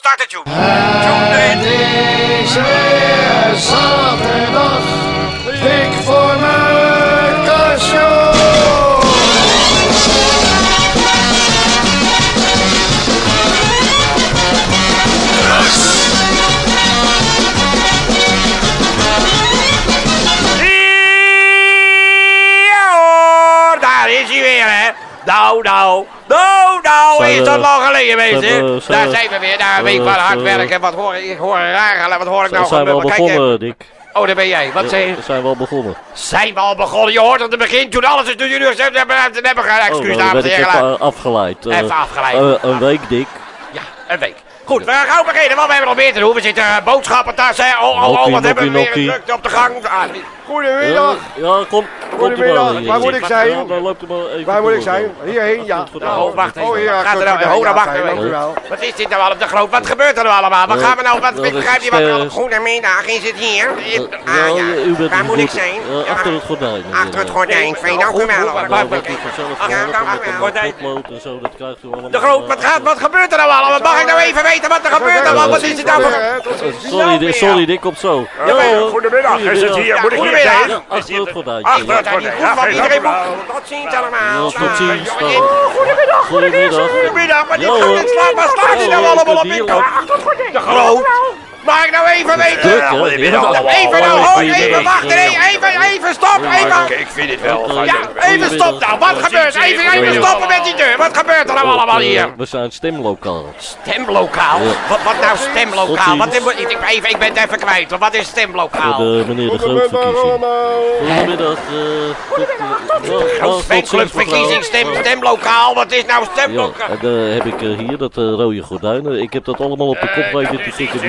Start de tune. Tune dat lang geleden zijn Daar zijn we weer, na een week van hard werken. Wat hoor ik, ik hoor raar, wat hoor ik nou zijn we al begonnen, Dick? eh, Oh, daar ben jij. Wat zei je? Ja, zijn we al begonnen. Zijn we al begonnen? Je hoort aan het begin, toen alles is, toen jullie gezegd hebben, hebben hebben geen Oh, excuus, dan dames en heren. even eh, afgeleid. Eh, Even afgeleid. eh, een week, Dick. Ja, een week. Goed, we gaan gauw beginnen, want we hebben nog meer te doen. We zitten uh, boodschappentassen. Oh, oh, oh, wat hebben we weer nokkie. drukte op de gang. Ah, Goedemiddag. Ja, ja, kom. Waar moet ik zijn? Waar moet door, ik zijn? Hierheen, ja. Nou, goed. wacht even. Oh, hier, Gaat er nou, oh, nou. Wat is dit nou al op de groot? Wat gebeurt er nou allemaal? Wat Eh, gaan we nou? Wat begrijp je wat eh, allemaal? Goedemiddag, is het hier? Eh, Ah ja, u ja, bent waar moet ik zijn? Eh, achter het gordijn. Achter het eh, gordijn. Fijn, dank u wel. Nou, allemaal. De groot, wat, gaat, wat gebeurt er nou allemaal? Mag ik nou even weten wat er gebeurt? Nou, wat is het nou voor... Sorry, sorry, Dick, komt zo. Goedemiddag, is het hier? Moet ik hier zijn? Achter het gordijn. Achter het gordijn. Goed, want iedereen moet... Tot ziens allemaal. Tot ziens. Dag. jongen, Goedemiddag, Goedemiddag. Goedemiddag, maar gaat hoor. niet slaan. Waar staat hij Ja, nou allemaal op in? De groot. Mag ik nou even weten? Ja. Even nou, Oh, hoor, even wachten. nee, Even, even stop. Even. Ik vind het wel. Ja, even stop nou. Wat gebeurt? Even, even stoppen met die deur. Wat gebeurt er nou allemaal hier? We zijn stemlokaal. Stemlokaal? Ja. Wat, wat nou stemlokaal? Wat, ik, even, ik ben het even kwijt. Wat is Voor stemlokaal? de meneer de Groot verkiezing. Goedemiddag. eh, goed, eh, oh, oh, tot ziens, Fanclubverkiezing, stem, stemlokaal. Wat is nou Ja, stemlokaal? en dan heb ik eh, hier dat eh, rode gordijnen. Ik heb dat allemaal op de kop weten te tikken.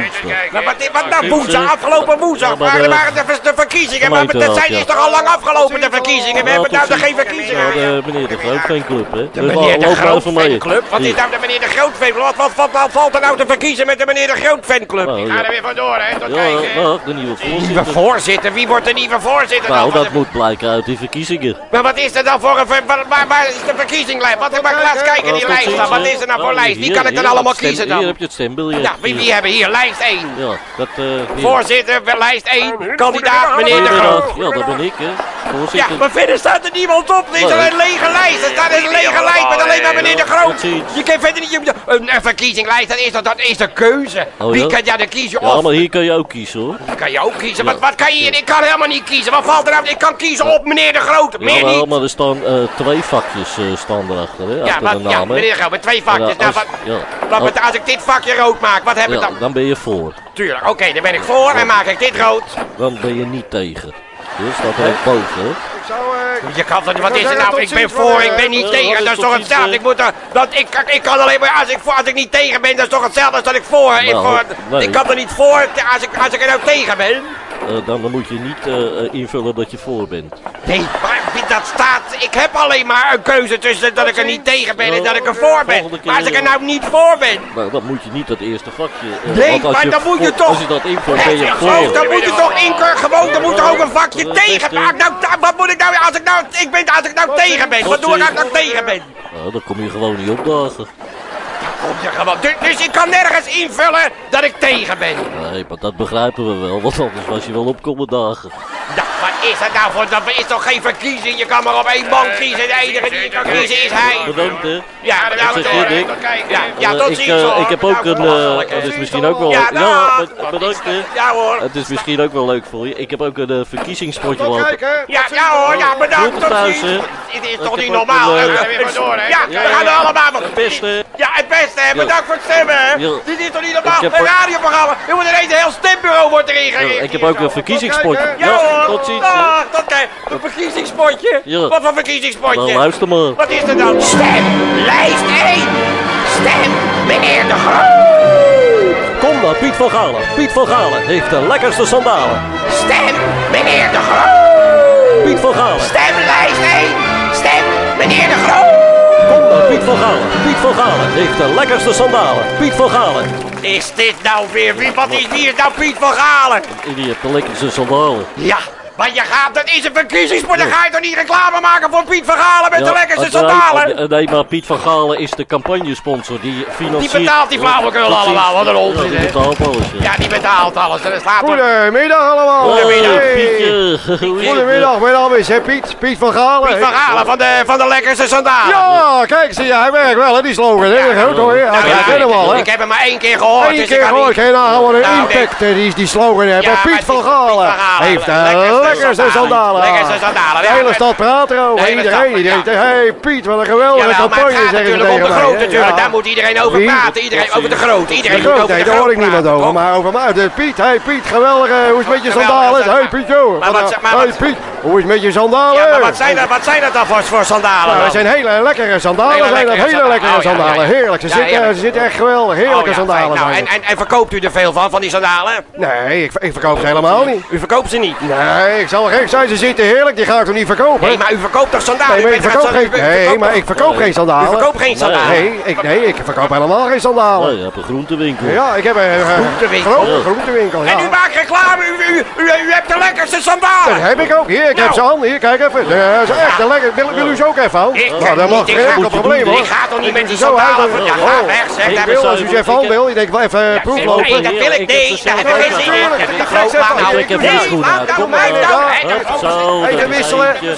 Maar wat, wat nou woensdag? Afgelopen woensdag Ja, maar waren, de- waren de, de verkiezingen. Maar dat zijn, is toch al lang afgelopen, de verkiezingen? We hebben nou geen verkiezingen. Ja, de meneer de Groot fanclub, hè. De meneer de Groot fanclub? Wat is Hier. nou de meneer de Groot fanclub? Wat, wat, wat, wat valt er nou te verkiezen met de meneer de Groot fanclub? Nou, Ik ga er weer vandoor, hè? Tot Ja, kijken. nou, de nieuwe Nieuwe voorzitter. voorzitter? Wie wordt de nieuwe voorzitter Nou, dat moet blijken uit die verkiezingen. Maar wat is er dan voor een... ver- Waar, is de verkiezinglijst? Wat, laat kijken die Oh, lijst dan. Wat hè. is er nou voor Oh, lijst? Wie hier, kan ik dan hier, allemaal kiezen Hier dan? heb je het stembiljet. Hier. wie hebben hier? Lijst 1. Ja, dat eh hier. Voorzitter, lijst 1. Kandidaat meneer de. Groot. Ja, dat ben ik, hè. Ja, Voorzitter. maar verder staat er niemand op. Er is Nee. een lege lijst. Er staat een lege lijst met alleen maar meneer de Groot. Je kan verder niet... je- Een, een verkiezinglijst, dat is, dat, dat is de keuze. Oh, Wie ja? kan jij dan kiezen? Ja, Of maar hier kan je ook kiezen, hoor. kan je ook kiezen? Ja. Wat, wat kan je hier? Ik kan helemaal niet kiezen. Wat valt er nou? Ik kan kiezen op meneer de Groot. Meer Ja, wel, niet. maar er staan eh, twee vakjes eh, staan erachter, hè. Ja, achter wat, de ja, meneer de Groot, met twee vakjes. Ja, Nou, wat, ja. wat, Oh, wat- als ik dit vakje rood maak, wat heb ik ja, dan? dan ben je voor. Tuurlijk, oké, dan ben ik voor en maak ik dit rood. Dan ben je niet tegen. Dus er ook boven. Ik zou, eh, Je kan niet, wat is er zeggen, nou? Ik ben voor, ik ben eh, niet eh, tegen, dat is toch hetzelfde? Ik moet er, dat, ik, ik kan alleen maar, als ik, voor, als ik niet tegen ben, dat is toch hetzelfde als dat ik voor, ik, Nou, voor nee. ik kan er niet voor, als ik, als ik er nou tegen ben. Eh, dan, moet je niet eh, invullen dat je voor bent. Nee, maar dat staat, ik heb alleen maar een keuze tussen dat ik er niet tegen ben en dat ik er voor ben. Maar als ik er eh, nou niet voor ben, Nou, dan moet je niet dat eerste vakje... Nee, maar je dan moet je toch- Als je dat invult, ben je voor. dan moet je toch inker gewoon, dan moet er ook een vakje tegen. Maar nou, nou, wat moet ik nou, als ik nou, ik ben, als ik nou tegen ben, wat doe ik als ik nou tegen ben? Nou, dan kom je gewoon niet opdagen. Dus, dus ik kan nergens invullen dat ik tegen ben. Nee, maar dat begrijpen we wel, want anders was je wel op dagen. Nou, wat is dat nou voor, dat is toch geen verkiezing? Je kan maar op één man kiezen, de enige die je kan kiezen is hij. Bedankt, hè. Ja, bedankt hoor. Ja, ja, Eh, tot ik, ziens eh, hoor. ik heb ook een... Eh, dat is misschien ook wel... Ja, bedankt, hè. Ja hoor. Het is misschien ook wel leuk voor je. Ik heb ook een eh, verkiezingspotje kijken. Ja, ja hoor, ja, bedankt. Tot thuis, ziens. hè. Het is toch niet normaal? eh, Ja, door, hè? Ja, we gaan ja. er allemaal... Het beste. Ja, het beste, hè. Bedankt voor het stemmen. Dit is toch niet normaal? Een radioprogramma. Je moet ineens een heel stembureau wordt erin gericht. ik heb ook een verkiezingspotje. Ja hoor. Hè. Dag, tot kijk. Een verkiezingspotje. Ja. Wat voor Nou, verkiezingspotje? luister maar. Wat is er dan? Stem, lijst 1. Stem, meneer de Groot. Kom naar Piet van Galen. Piet van Galen heeft de lekkerste sandalen. Stem, meneer de Groot. Piet van Galen. Stem, lijst 1. Stem, meneer de Groot. Kom naar Piet van Galen. Piet van Galen heeft de lekkerste sandalen. Piet van Galen. Is dit nou weer? Wie, wat is is nou Piet van Galen? Die heeft de lekkerste sandalen. Ja, Maar je gaat, dat is een verkiezingssport. Dan ga je toch niet reclame maken voor Piet van Galen met de lekkerste uiteraard. sandalen? Eh, Nee, maar Piet van Galen is de campagnesponsor. Die financiert... Die betaalt die flauwekul allemaal, wat een onzin, Ja, die betaalt alles. ja. Ja, die betaalt alles. Slaat. Goedemiddag allemaal. Goedemiddag, Hey. Goedemiddag, mijn naam is hè, Piet. Piet van Galen. Piet van Galen van de, van de lekkerste sandalen. Ja, kijk, zie je, hij werkt wel, hè, die slogan. Hè? Goed hoor, ja, Nou ik ken hem al, hè. ik heb hem maar één keer gehoord. Eén dus keer ik kan gehoord, niet- geen nou, wat een Nou, impact die, die slogan. Ja, maar Piet van Galen heeft de lekkerste lekkerste sandalen. Lekkerste sandalen. De Ja, hele stad praat erover. Iedereen, ja. Hé hey, Piet, wat een geweldige campagne, gaat zeggen ze natuurlijk om de groot hè. natuurlijk. Ja. Daar moet iedereen over praten. Iedereen over de groot. Iedereen De moet over daar hoor ik niemand praten, over. Maar over mij, de Piet, hey Piet, geweldige, hoe is het met je sandalen? Hey Piet, joh. Maar wat- maar Hey wat- Piet, hoe is het met je sandalen? Ja, maar wat zijn dat, wat zijn dat dan voor, voor sandalen? Nou, dat zijn hele lekkere sandalen, Hele zijn dat hele lekkere sandalen. Oh, ja, sandalen. ja, ja. Heerlijk, ze, Ja, zitten, ja. ze zitten echt geweldig. Oh, Heerlijke ja, sandalen. Nou, zijn en, het. en, en verkoopt u er veel van, van die sandalen? Nee, ik, ik verkoop ze helemaal niet. U verkoopt ze niet. Nee, ik zal gek zijn, ze zitten heerlijk, die ga ik toch niet verkopen? Nee, maar u verkoopt toch sandalen? Nee, maar ik verkoop geen, nee, maar ik verkoop geen U sandalen. verkoopt geen sandalen? Nee, ik, nee, ik verkoop helemaal geen sandalen. Nee, je hebt een groentewinkel. Ja, ik heb een eh, Groentewinkel. grote Ja. groentewinkel, ja. En u maakt reclame, u, u, u, u hebt de lekkerste Dat sandalen. heb ik ook. Hier, ik heb Nou. ze aan. Hier, kijk even. Dat is echt een lekker. Wil, wil u ze ook even aan? Ik Nou, heb dat mag niet, ik geen probleem hoor. Ik ga toch niet met die sandalen uit. van... Ja, Oh. ga weg zeg. Wil, als u ze even aan wil, ik denk wel even proeflopen. Nee, dat wil ik Ik heb niet. Daar heb ik geen zin in. Ik heb Nee, laat nou Kom mij dan. Dat Hup, Zo, Even dat is wisselen. Even,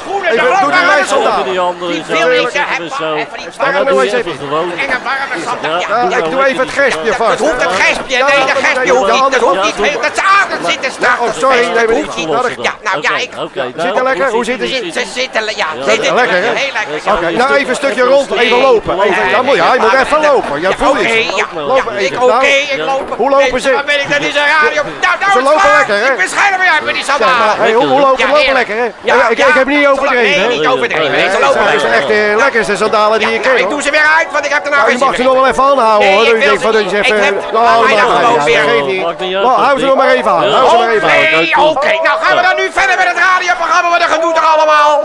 doe die sandalen. Even die andere. Zo. Even zo. nou je eens even gewoon. Ja, ik nou doe even het gespje Dat vast. hoeft het gespje. Nee, dat dat gespje hoeft niet. Dat hoeft niet. Dat ze adem zitten straks. oh, sorry, Dat nee, maar niet. Nou, dat- Ja, nou ja, ik... Zitten lekker? Hoe zitten ze? Ze zitten, ja, lekker, hè? heel lekker. Oké, nou even een stukje rond, even lopen. Ja, je moet even lopen. Ja, voel je. Lopen even. ik oké, Nou, ik loop. Hoe lopen ze? Dan ben ik, dat is een radio. Nou, nou Ze lopen lekker, hè? Ik bescherm je uit met die sandalen. Hey, hoe, lopen Ja, lopen lekker, hè? Ja, Ja, ik, ik heb niet overdreven, Nee, niet overdreven. Nee, ze Nee, lopen lekker. echt de lekkerste sandalen die je kent. ik doe ze weer uit, want ik heb er nou geen je mag ze nog wel even aanhouden hoor. ik dat je even. Ik heb- Nou, Nou, hou ze nog maar even aan. Hou ze maar even aan. Oké, oké. Nou gaan we dan nu verder met het radioprogramma. Wat een gedoe er allemaal.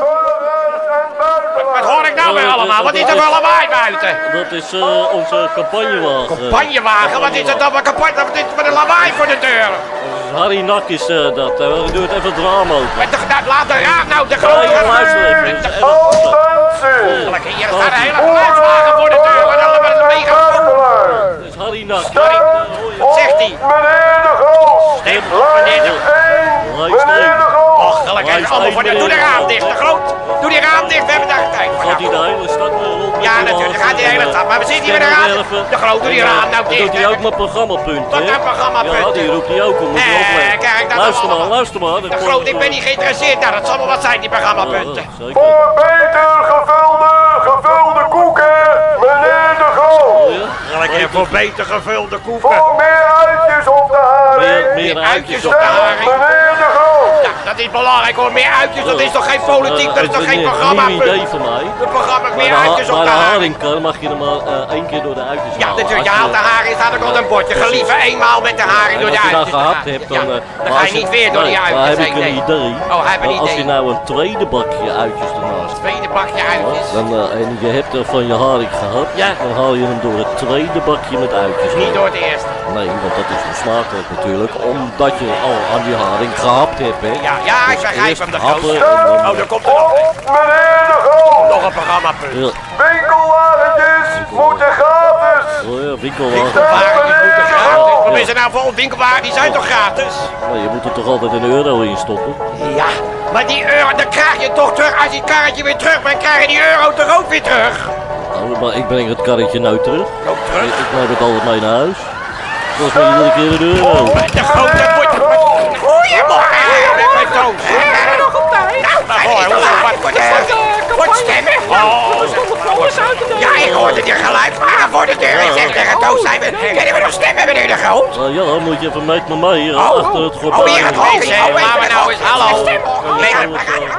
Wat hoor ik nou weer allemaal? Wat is er voor lawaai buiten? Dat is eh, onze campagnewagen. Campagnewagen, wat is dat dan voor campagne? Wat is voor een lawaai voor de deur? Harry Nak is eh, dat. We doen het even het raam open. De, nou, laat de raad nou de grote... ja, luister even. De- Even- Lekker, Hier staat een hele geluidswagen voor de deur. Mega... Dat is Harry Nak. Harry, Wat zegt hij? Meneer de Groot. Stem, meneer de... Och, gelukkig. Allemaal voor de... Doe de raam dicht, de groot. Doe die raam dicht, we hebben daar tijd voor. Gaat hij de hele stad rond? Ja, die natuurlijk, gaat de hele stad. Maar we zitten hier met de werven. De grote, doe die raam nou dicht. doet hij ook maar programmapunten. Wat hè? een programmapunten? Ja, die roept hij ook om. Moet je Eh, kijk, dat Luister maar, luister maar. De groot, ik ben niet geïnteresseerd. Nou, dat zal wel wat zijn, die programmapunten. Voor beter gevulde, gevulde koeken, meneer de Groot. Keer voor beter gevulde koeken. Voor meer uitjes op de haring. meer Uitjes uitjes op de haring. Ja, dat is belangrijk hoor. Meer uitjes, dat is toch geen politiek, dat is toch geen Een programmapunt. idee van mij. Het programma meer uitjes op maar de haring. haringkar mag je er maar eh, één keer door de uitjes Ja, natuurlijk. Je haalt de haring, staat ook op een bordje. Gelieve eenmaal met de haring door de als je dat uitjes. gehad hebt, Ja, dan... eh, ga je niet weer door die uitjes. Maar heb ik een idee. Oh, heb een Maar Als idee. je nou een tweede bakje uitjes ernaast Tweede bakje uitjes. dan, eh, en je hebt er van je haring gehad, Ja. dan haal je hem door het tweede bakje met uitjes. Niet door het eerste. Nee, want dat is onsmakelijk natuurlijk, omdat je al aan die haring gehapt hebt, hè. Ja, ja, ik Dus begrijp hem, de happen dan- Oh, daar komt er nog. Meneer de Groot. Nog een programmapunt. Ja, Winkelwagentjes moeten gratis. oh ja, winkelwagen. Winkelwagentjes moeten gratis. Wat is er nou voor ons winkelwagen? Die zijn toch gratis? Nou, je moet er toch altijd een euro in stoppen? Ja, maar die euro, dan krijg je toch terug. Als je het karretje weer terug brengt, krijg je die euro toch ook weer terug? Nou, maar ik breng het karretje nou terug. Ook terug? ik neem het altijd mee naar huis. Dat is maar iedere keer een euro. De grote wordt... Goedemorgen, meneer Toos. zijn er nog op tijd? Nou, hoor, hoor, wat de Het stemmen? Oh, ja, ik hoorde die geluidswagen voor de deur. Ik zeg tegen Toos, zijn we, kunnen we nog stemmen, meneer de Groot? Nou ja, dan moet je even met me mee hier Oh, achter het gordijn. Oh, hier het. Oh, laten we nou eens, hallo.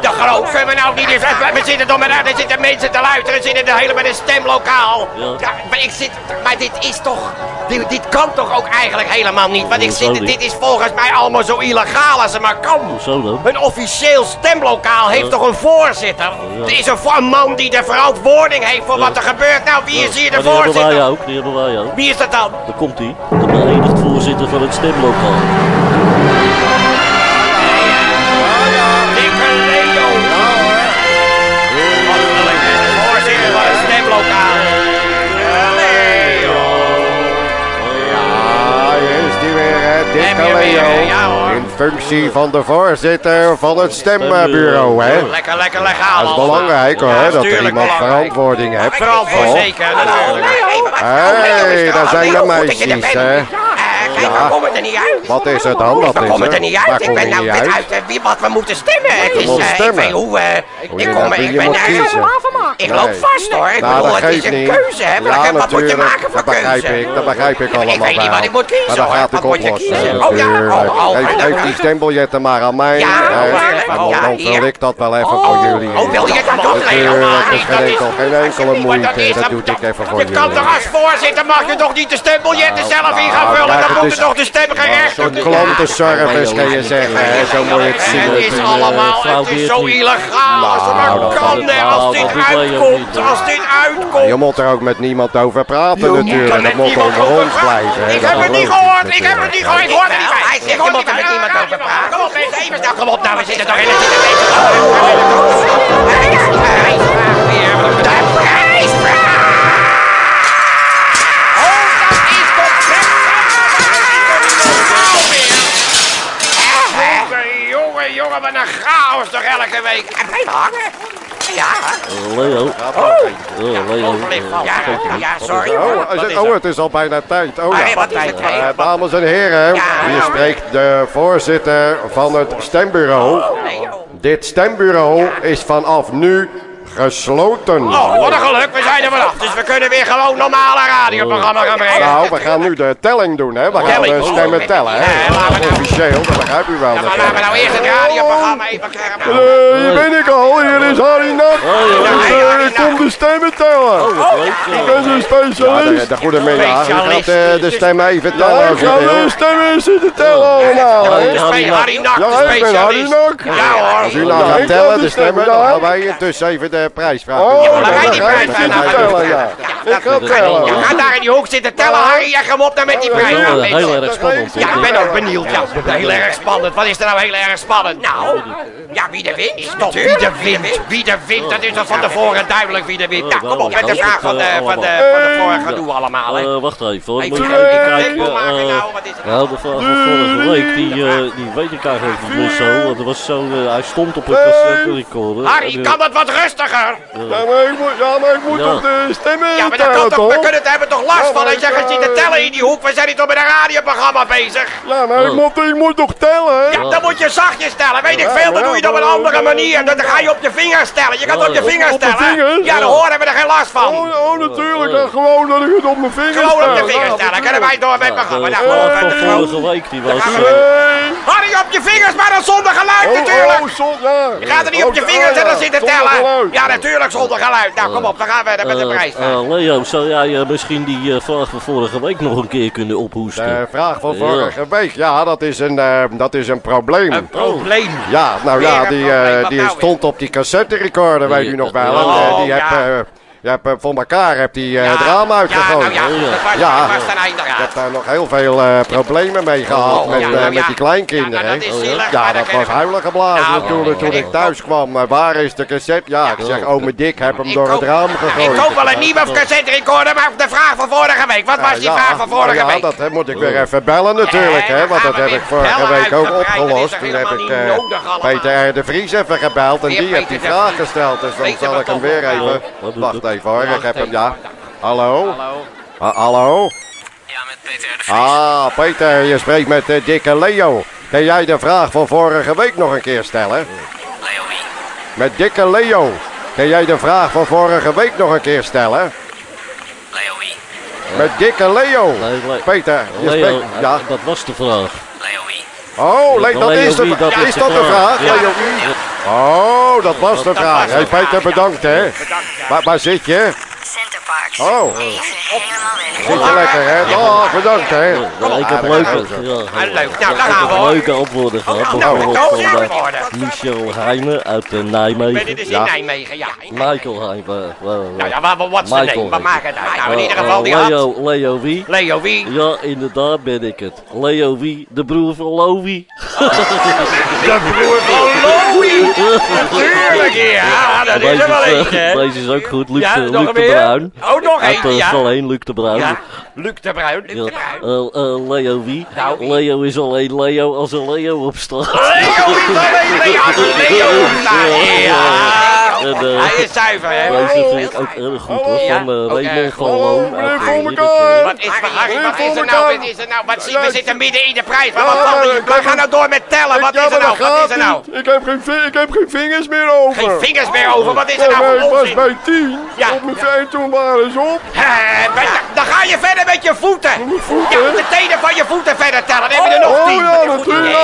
De groot, kunnen we nou niet eens... We zitten toch met... Er zitten mensen te luisteren, we zitten de hele met een stemlokaal. Ja. Ja, maar ik zit... Maar dit is toch... Dit, dit kan toch ook eigenlijk helemaal niet? Want ik zit... Dit is volgens mij allemaal zo illegaal als het maar kan. Zo dan? Een officieel stemlokaal heeft toch een voorzitter? Ja. Er is een, man die de verantwoording heeft voor wat er gebeurt. Nou, wie is hier de hebben wij voorzitter? ook, die hebben wij ook. Wie is dat dan? Daar komt hij, de beëdigd voorzitter van het stemlokaal. Hoor. In functie van de voorzitter van het stembureau, hè? Lekker, lekker legaal. Dat is belangrijk hoor, dat er iemand verantwoording heeft. Verantwoord Oh. zeker, natuurlijk. Hé, daar zijn de meisjes, hè? Ja. komt het er niet uit? Wat is er dan? Wat Waar is komt het er er? niet uit? Ik ben het nou niet net uit? uit eh, wie wat we moeten stemmen. Het is, eh, ik stemmen. weet hoe... eh, Hoe ik kom, ik ben. Ik loop vast hoor. Ik Nou, bedoel, het is een niet. keuze. Hè? Ja, Wat- moet je maken voor Dat begrijp keuze? ik, dat begrijp ik allemaal Ik weet niet wel. wat ik moet kiezen Maar dan hoor. gaat Wat ik moet je kiezen? Oh ja, natuurlijk. oh, oh. Geef, geef die stembiljetten maar aan mij. Dan, vul hier. ik dat wel even voor jullie. Oh, wil je dat doen, Leo? Natuurlijk, dat is Dat geen enkele moeite. Dat doe ik even voor Je kan toch jullie. als voorzitter mag je toch niet de stembiljetten zelf in gaan vullen? Is- er toch de stemgerechtigde... Zo'n klantenservice kan je zeggen, hè. Zo moet je het zien. Het is eh, allemaal, het is zo illegaal als het Nou, maar kan, als dit uitkomt, niet. als dit Je uitkomt. moet er ook met niemand over praten Je natuurlijk. er Dat moet onder over ons blijven. Ik heb het niet gehoord, ik heb het niet gehoord, ik hoor het niet bij. Hij zegt, je moet er met niemand over praten. Kom op mensen, even snel, kom op nou, we zitten toch in het wat een chaos toch elke week. En blijven hangen. Ja, Leo. Oh, Leo. ja, ja, sorry. Oh, Wat is het, is oh, het is al bijna tijd. Oh, ja. Wat is het? Eh, dames en heren, hier spreekt de voorzitter van het stembureau. Dit stembureau is vanaf nu gesloten. Oh, wat een geluk, we zijn er vanaf. Dus we kunnen weer gewoon normale radioprogramma gaan brengen. Nou, we gaan nu de telling doen, hè. We gaan de stemmen tellen, hè. nou- Officieel, dat begrijp u wel Ja, maar laten we nou eerst het radioprogramma even krijgen. Eh, hier ben ik al, hier is Harry Eh, Ik kom de stemmen tellen. Oh. Ik ben een specialist. Ja, de, de goede middag. Gaat eh, de stemmen even tellen als u wil. stemmen zitten tellen allemaal, Harry de Ja, ik ben Harry specialist. Nak. Ja hoor. Als u nou gaat tellen, de stemmen, dan gaan wij intussen even de prijsvraag. Oh, Ja, dan ga die prijsvraag nou tellen, ja. Ja, Ik ga Je gaat daar in die hoek zitten tellen, Harry. En kom op dan met die prijs. Heel, Nou, erg spannend. Ja, ik ben ook benieuwd. Ja, heel erg spannend. Wat is er nou heel erg spannend? Nou, ja, wie er wint. Stop, wie er wint. Wie er wint, dat is al van tevoren duidelijk wie er wint. Nou, kom op met de vraag van de, van de, van de vorige doe allemaal. hè. Eh, wacht even hoor. Ik Moet even kijken. eh, nou, is het? nou, de vraag van vorige week, die, eh, die weet ik eigenlijk niet meer zo. Want er was zo, eh, hij stond op een cassette recorder. Harry, kan dat wat Ja, maar ik moet, ja, maar ik moet Ja. toch de stemmen Ja, maar dat kan toch, we toch? kunnen het hebben toch last Ja, van dat je gaat zitten eh, tellen in die hoek. We zijn hier toch met een radioprogramma bezig. Ja, maar ik moet, ik moet toch tellen? Ja, dan moet je zachtjes tellen. Weet ik veel, dan doe je het op een andere manier. Dan ga je op je vingers tellen. Je gaat op je Op- vingers op de tellen. vingers? Ja, dan horen we er geen last van. Oh, oh, natuurlijk. Ja, gewoon dat ik het op mijn vingers Gewoon op je tel. vingers Ja, tellen. Kunnen wij door met het ja, programma? de Nou, de vorige week, die was... Nee. Harry, op je vingers, maar dan zonder geluid Oh, natuurlijk. oh, zon, ja. Je gaat er niet op je Oh, vingers ja, en dan zitten zonder tellen. geluid. Ja, natuurlijk zonder geluid. Nou, kom op, dan gaan we verder met de eh, prijs. eh, Leo, zou jij eh, misschien die vraag van vorige week nog een keer kunnen ophoesten? De vraag van vorige week, ja, dat is een, dat is een probleem. Een probleem. Ja, nou Weer ja, die, die nou stond op die cassette recorder, weet u nog wel. En, Oh, die heb, eh, je hebt voor elkaar heb die eh Ja, het raam uitgegooid. Ja, nou ja, dat was, Ja. dat was dan Ik inderdaad. heb daar nog heel veel eh, problemen mee gehad Oh, met, ja, eh, nou met ja. die kleinkinderen. Ja, nou, dat is zielig, Ja, dat was ik. huilen geblazen Nou, toen ik ik thuis kwam. Maar waar is de cassette? Ja, ik zeg, oh mijn dik, heb hem Ik door het raam Ik gegooid. koop wel een nieuwe cassette recorder, maar de vraag van vorige week. Wat was die Ja, vraag van vorige nou ja, week? dat moet ik weer even bellen natuurlijk, hè, want dat heb ik vorige week ook opgelost. Toen heb ik eh. Peter R. de Vries even gebeld en die heeft die vraag gesteld. Dus dan je zal ik hem weer even... Wacht? Even hoor, ik heb hem, ja. Hallo? Hallo? Ha- Hallo? Ja, met Peter de Vries. Ah, Peter, je spreekt met eh, dikke Leo. Kan jij de vraag van vorige week nog een keer stellen? Leo wie? Met dikke Leo. Kan jij de vraag van vorige week nog een keer stellen? Leo wie? Met dikke Leo. Le- Peter, je Leo, spreekt... eh, Ja. dat was de vraag. Leo wie? Oh, Le- dat Leo is de, wie, dat ja, is is de dat de vraag. vraag? Ja. Leo wie? Oh, dat was de vraag. ja. bedankt hè. Bedankt, ja. Waar, waar zit je? Oh. Even helemaal weg. Zit je lekker hè? Oh, bedankt hè. Ja, ik heb leuke, is leuk. Nou, ik daar heb gaan we hoor. leuke antwoorden gehad. nou, Bijvoorbeeld van eh. Michel Heijnen uit eh, Ben dit Nijmegen. is in Ja. Nijmegen, ja. Michael Heijnen. Nou ja, wat Michael naam? Wat maakt het uit? Nou, in ieder eh, geval die had. Leo, Leo wie? Leo wie? Ja, inderdaad ben ik het. Leo wie? De broer van Lowie. De broer van Louie! Natuurlijk, ja, dat is er wel Deze eentje. is, hè. deze is ook goed. Luc, de? Bruin. Oh, Oh, nog Uit ja. Verleen, Luc de Bruin. Ja, Luc de Bruin. Luc de Bruin. Eh, eh, Leo wie? Nou? Leo is alleen Leo als een Leo op straat. Leo is alleen Leo. als een Leo. Ja. Eh, Hij is zuiver, hè? Deze vind ik ook erg goed hoor, Ja, van uh, Raymond van Loon. Heerlijke- Wat is er, Harry? Wat is er nou? Wat is er nou? Wat zie, we zitten midden in de prijs. Maar wat Ja, We gaan nou door met tellen. Wat Ja, is er nou? Wat is er nou? Ik heb geen, vi- ik heb geen vingers meer over. Geen vingers meer over. Wat is er Ja, nou ik was bij tien. Ja. Op mijn vijf toen waren ze op. Dan ga je verder met je voeten. voeten? Ja, de tenen van je voeten verder tellen. Dan heb je er nog Oh tien. ja, natuurlijk. Ja,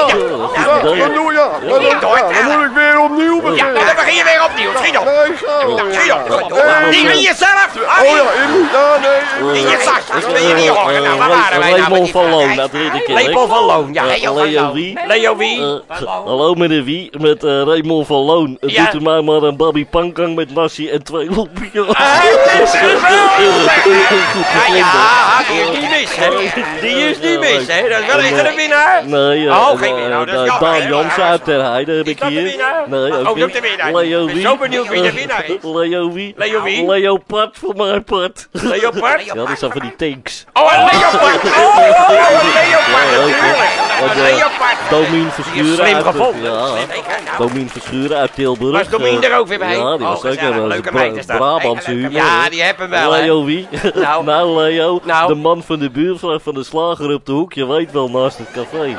Ja, ja, dat dan doe ja. Maar dan, ja, moet ik weer opnieuw Ja, nou, beginnen. dan begin je weer opnieuw. Schiet op. Nee. Nee, Die in jezelf. Oh ja, in, ja, nee. in- je zak. Dat wil je. Nou, waar waren wij nou van? Loon uit Ridderkerk. Lepel van Loon. Ja, Leo wie? Leo wie? Hallo meneer Wie, met Raymond van Loon. Doet u mij maar een babi pankang met nasi en twee loepjes. Het is Ja, die is niet mis, hè. Die is niet mis, hè. Dat is wel eens een winnaar. Nee, Oh, geen winnaar, dat is Daan hè. Jansen uit Ter Heide heb ik dat hier. Nee, ook niet. Leo Ik ben Wie. zo benieuwd wie de Eh, winnaar is. Leo Wie. Leo wie? Leopard voor mijn part. Leopard? Ja, dat zijn van die tanks. Oh, een leopard. Oh, oh, oh, een leopard, natuurlijk. Een eh, leopard. Domien Verschuren slim uit... gevonden. Ja, nou. Domien Verschuren uit Tilburg. Was Domien Eh, er ook weer bij? Ja, die Oh, was ook een Leuke meid. Brabantse humor. Ja, die hebben wel, hè. Leo wie? Nou. nou Leo, Nou. de man van de buurvrouw van de slager op de hoek, je weet wel, naast het café.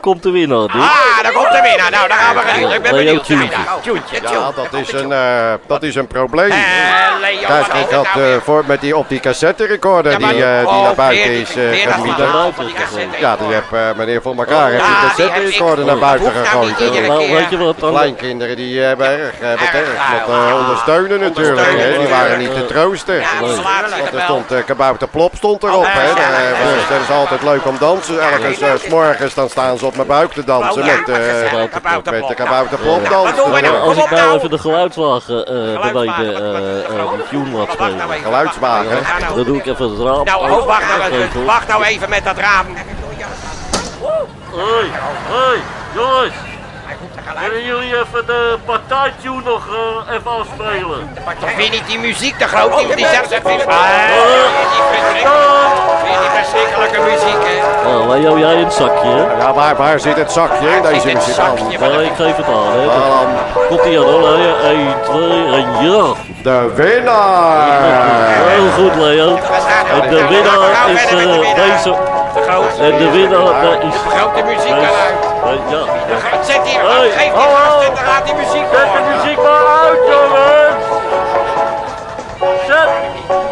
Komt de winnaar, dus. Ah, daar komt de winnaar. Nou, daar gaan we gaan. Ik ben benieuwd. Ja, Tjoentje. dat is een, eh, dat is een probleem. Eh, Leo, Kijk, ik had nou eh, weer? voor met die op die cassette recorder Ja, die, eh, die oh, naar buiten is eh, gemieterd. cassette. Ja, die heb eh, meneer voor elkaar heeft Ja, die cassette recorder naar buiten nou gegooid. Nou, weet je wat? Kleinkinderen die hebben erg ja. ondersteunen natuurlijk. Die waren niet te troosten. Want er stond uh, Kabouter Plop stond erop. Oh, was- Dat is altijd leuk om dansen. Elke uh, s morgens dan staan ze op mijn buik te dansen ja, met, eh, met de Plop. Kabouter Plop Ja, dansen. we nou? Als ik nou even de geluidswagen eh beneden eh, wat- eh, die tune laat spelen. Geluidswagen. Dan doe ik even het raam. Nou, oh, wacht nou. Wacht nou even met dat raam. Hoi, hoi, jongens. Willen jullie even de partijtune nog eh, even afspelen? Vind je niet die muziek te groot? Die, die zelfs vind ik... Ah, die verschrikkelijke, vind je die verschrikkelijke muziek, hè? Nou, Leo, jij in het zakje, hè? Ja, waar, waar zit het zakje in Waar zit deze het muzikant? zakje? Nou, ik geef het aan, hè. Dan Komt ie aan, hoor, Leo. 1, 2 en ja. de winnaar. Heel goed, Leo. En de winnaar is eh, deze. De grote, En de winnaar eh, is... de grote muziek eruit. Eh, ja. Zet die, Hey, geef die gast en dan gaat die muziek Zet de muziek maar uit, jongens! Zet!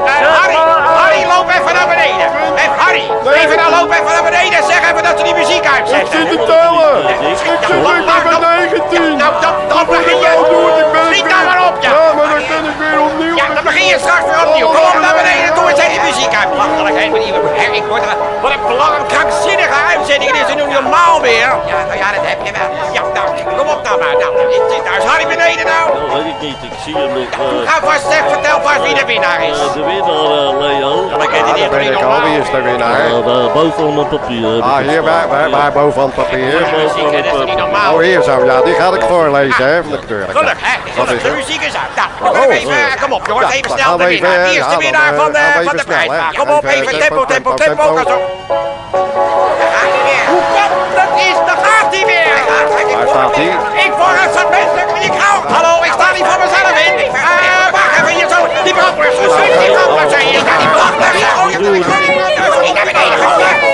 Eh, Harry, Harry, loop even naar beneden. En Harry, even nou, loop even naar beneden en zeg even dat ze die muziek Ik uitzetten. zit te tellen. Ik- Ik zit ik ben 19. Nou, dan, dan begin je. Nou, ik ben Schiet weer- nou maar op, ja. Ja, maar dan kan ik weer opnieuw. Ja, dan begin je straks weer opnieuw. Kom op naar beneden, doe eens die muziek uit. Belachelijk, hè, met die herrie. Wat een- Wat een belangrijk krankzinnige uitzending. Dit is nu niet normaal meer. Ja, nou ja, dat heb je wel. Ja, nou, kom op nou maar. Nou, is dit nou, is Harry beneden nou? Nou, weet ik niet. Ik zie hem nog. eh, Ga vast, zeg, vertel vast wie de winnaar is. eh, de winnaar, eh, Leo. Dan kent hij Ja, niet weet ik al. Wie is de winnaar? Daar boven op het papier. ik Ah, het hier, waar, waar, waar boven aan het papier. Dat is niet normaal. Oh, hier zo. Ja, die ga ik voorlezen, hè. Natuurlijk. Gelukkig, hè? Wat Gelukkig, is de het? muziek is uit. Nou, kom even, even, eh, kom op jongens, Ja, even snel de winnaar. Wie is ja, de winnaar eh, van de, prijs? Kom op, Even tempo, tempo, tempo, tempo, tempo. Waar staat hij? Ik voor het van mensen, ik hou. Hallo, ik sta niet voor mezelf in. Eh, wacht even hier zo. Die brandbus, die hier staat die die. Ik.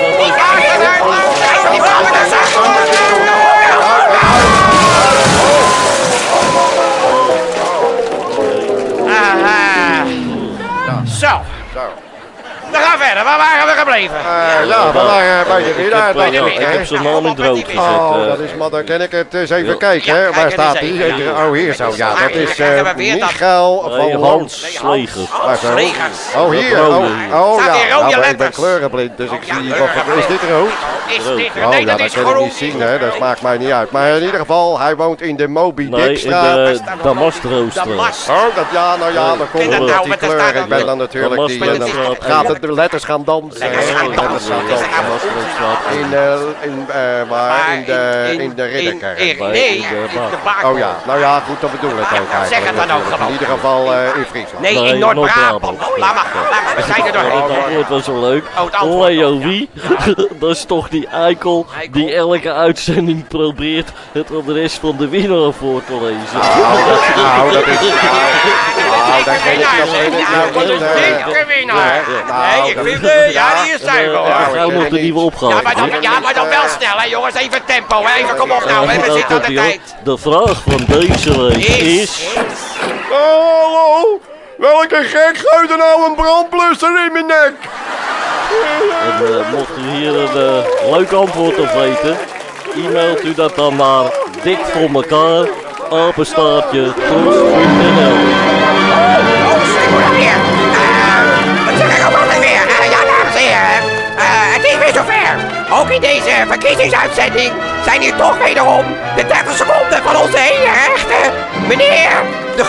We gaan verder. Waar waren we gebleven? Eh, ja, we waren bij de Ik winnaar. heb, dacht eh, ik, ik hè. heb zijn naam in droog gezet. Oh, eh. dat is, maar dan kan ik het eens even Ja. kijken, hè. Waar staat hij? even. Oh, hier zo, ja. Dat is eh Michael van Hans. Slegers. Oh, hier. Oh, oh ja. maar ik ben kleurenblind, dus ik ja, zie... Wat, is dit rood? Is dit? Oh, Nee, ja, dat dat is kan ik groen. niet zien, hè. Dat maakt mij niet uit. Maar in ieder geval, hij woont in de Moby Nee, in Dickstraat. de Damastroosstraat. Damas. Oh, dat, ja, nou ja, dan komt dat het nou, die met kleur. Ik ben dan- natuurlijk die... met straat gaat het de letters gaan dansen. Letters gaan dansen. Dat nou. In, eh, in, eh, waar? Maar in de, in, de ridderkerk. Nee, in de Baak. Oh ja, nou ja, goed, dat bedoel ik Ja, ook zeg het dan ook gewoon. In ieder geval eh, in Friesland. Nee, in Noord-Brabant. Noord-Brabant. Laat maar, laat maar, we zijn er Het doorheen. antwoord was wel leuk. Oh, Leo wie? dat is toch die eikel, Eikel. die elke uitzending probeert het adres van de winnaar voor te lezen. Nou, dat is... Nou, dat ken ik winnaar, dat Ja, nou dat is niet. eh, dikke winnaar. nou, Nee, ik dat- vind, eh, ja, die is hoor. en gauw nog de nieuwe opgave. Ja, maar dan, ja, maar dan wel snel, hè, jongens. Even tempo, hè. Even, kom op nou, hè. We Nou, zitten aan de tijd. De vraag van deze week Is, is... Hallo, welke gek gooit er nou een brandblusser in mijn nek? En eh, mocht u hier een eh, leuk antwoord op weten, e-mailt u dat dan naar dik voor elkaar, apenstaartje, ik ook in deze verkiezingsuitzending zijn hier toch wederom de 30 seconden van onze hele echte meneer De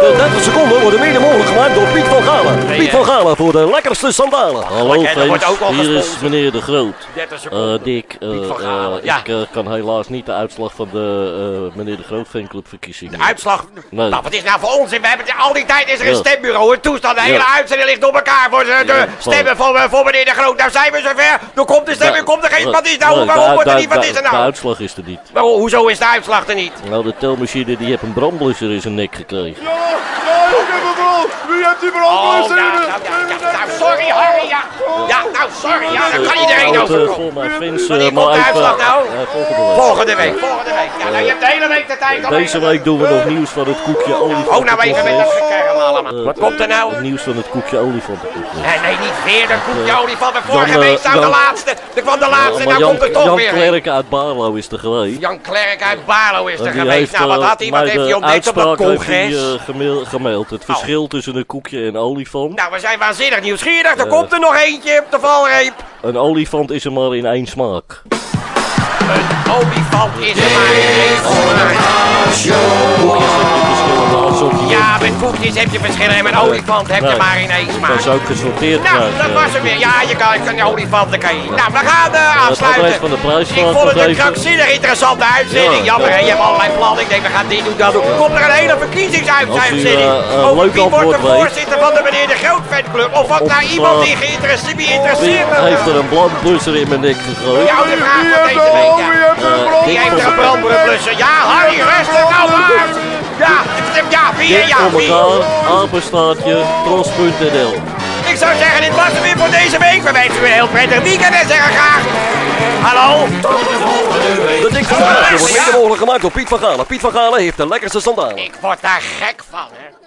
De 30 seconden worden mede mogelijk gemaakt door Piet van Galen. Piet van Galen voor de lekkerste sandalen. Hallo al fans, hier is meneer De Groot. 30 Eh seconden. Dick, eh, Piet van eh, ja. ik kan helaas niet de uitslag van de eh, meneer De Groot fanclubverkiezing. Uitslag. Nee. Nou, wat is nou voor ons? We hebben al die tijd is er een Ja. stembureau. Een toestand. De hele Ja. uitzending ligt door elkaar voor de, de Ja, stemmen voor, voor meneer De Groot. Nou zijn we zover. Er komt de stemming, komt er geen. Wat is nou? Nee, Waarom de- wordt er de- niet? Wat de- is er De nou? uitslag is er niet. Waarom- Hoezo is de uitslag er niet? Nou, de telmachine die heeft een brandblusser in zijn nek gekregen. Ja, ja, ik heb het wel. Wie heeft die Oh, nou, brandblusser in nou, nou, nou, nou, sorry, Harry. Ja, nou, sorry. Ja, dat kan iedereen eh, over. Wanneer eh, komt de uitslag nou? eh, volgende week. Volgende week. Ja, nou, je hebt de hele week de tijd. Deze week doen we nog nieuws van het koekje olifant. Oh, nou even met dat gekerm allemaal. Wat komt er nou? Het nieuws van het koekje olifantenkoekje. Nee, nee, niet weer de koekje olifant. De vorige Jan, eh, week zou de Jan- laatste. Er kwam de laatste, nou Jan, komt er toch Jan weer. een. Klerk uit Barlo is er geweest. Jan Klerk uit Barlo is er geweest. Nou, wat eh, had hij? Wat heeft hij de ontdekt op dat hij, congres? eh, gemeld. Het verschil tussen een koekje en olifant. Nou, we zijn waanzinnig nieuwsgierig. Er komt er nog eentje op de Een olifant is er maar in één smaak. Een olifant is er maar in één smaak. Ja, met koekjes heb je verschillen en met olifant heb je Nee. maar in één Dat is ook gesorteerd. Nou, dat was hem weer. Ja, je kan, je kan de olifanten kan je niet. Nou, we gaan uh, afsluiten. van de prijsvraag Ik vond het een krankzinnig interessante uitzending. Ja. Jammer, hè? Je hebt allerlei plannen. Ik denk, we gaan dit doen, dat doen. Komt er een hele verkiezingsuitzending. Als u, eh, een Over leuk wie wordt de weet. voorzitter van de meneer de Groot fanclub? Of wat Of, nou iemand eh, die geïnteresseerd, wie Wie interesseert me? heeft er een brandblusser in mijn nek gegooid? Jou de vraag van heeft deze week, oh, ja. Eh, Die heeft er een brandblusser. Ja, Harry, rustig nou maar. Ja, ja, Dik ja, tros.nl. Ik zou zeggen, dit was het weer voor deze week. We wensen u een heel prettig weekend en zeggen graag... Hallo? De dik van Galen wordt mede mogelijk gemaakt door Piet van Galen. Piet van Galen heeft de lekkerste sandalen. Ik word daar gek van, hè.